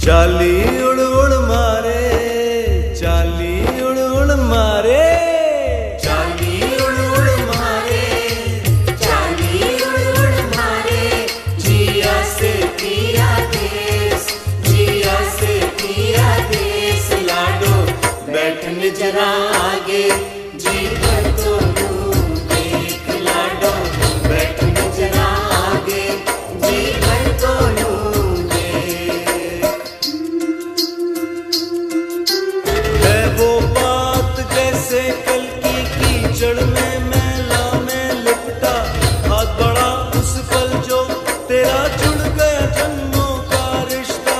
चाली उड़ उड़ मारे, चाली उड़ उड़ मारे। चाली उड़ उड़ मारे, चाली उड़ उड़ मारे। जिया से पिया देश, जिया से पिया देश। लाडो बैठन जरा आगे। कीचड़ में मैला में लिपटा। हाथ बड़ा उस पल जो तेरा जुड़ गया जन्मों का रिश्ता।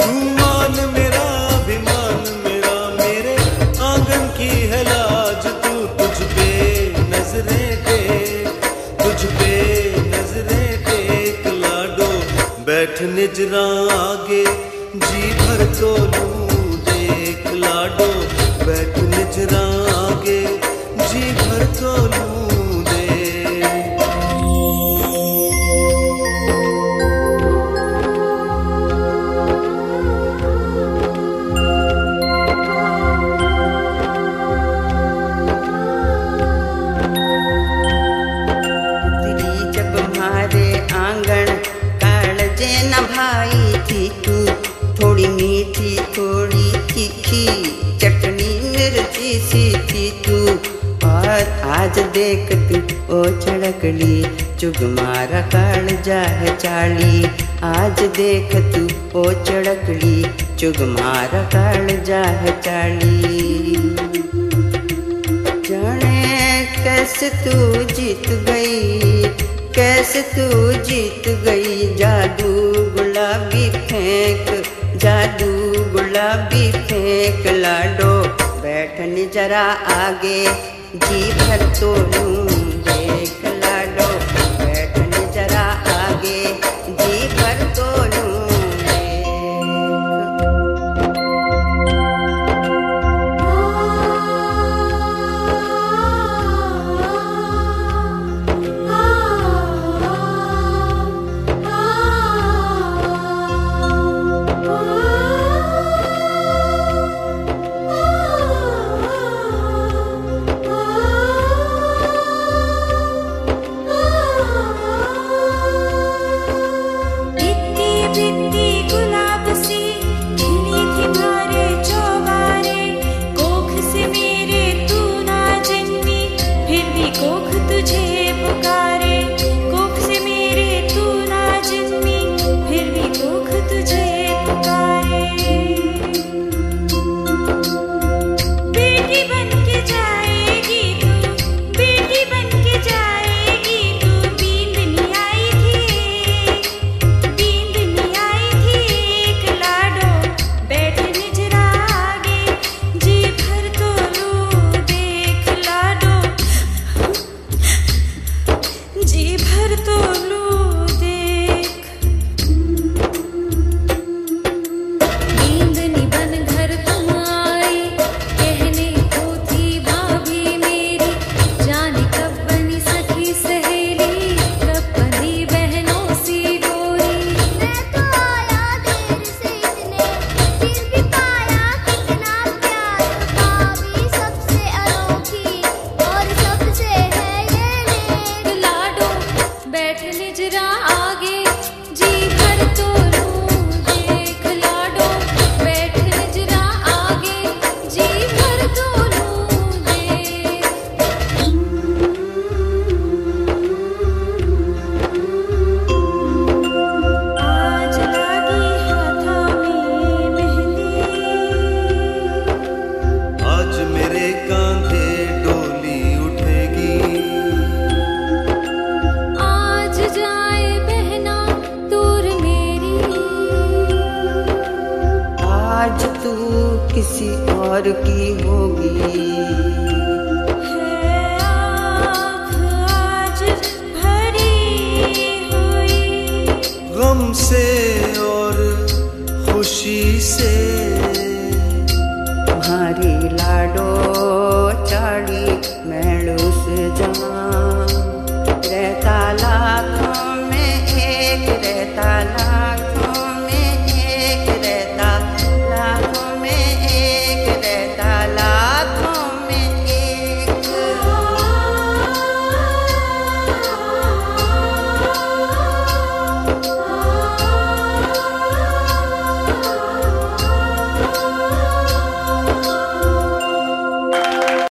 तू मान मेरा, अभिमान मेरा, मेरे आँगन की है लाज, तू तुझ पे नज़रें टेक तुझ पे नज़रें टेक लाडो, बैठ निजरा आगे, जी भर तो लूँ देख, लाडो। बैठ आगे जी भर तो लूँ भाई थी तू। थोड़ी मीठी थोड़ी तीखी मिर्ची सी थी तू। और आज देख तू, ओ चड़कली चुग मारा काल जाह चाली। आज देख तू, ओ चड़कली चुग काल जाह चाली। जाने कैसे तू जीत गई, कैसे तू जीत गई, जादू गुलाबी फेंक, जादू गुलाबी फेंक, लाडो बैठन जरा आगे जी भर तो लूँ किसी और की होगी।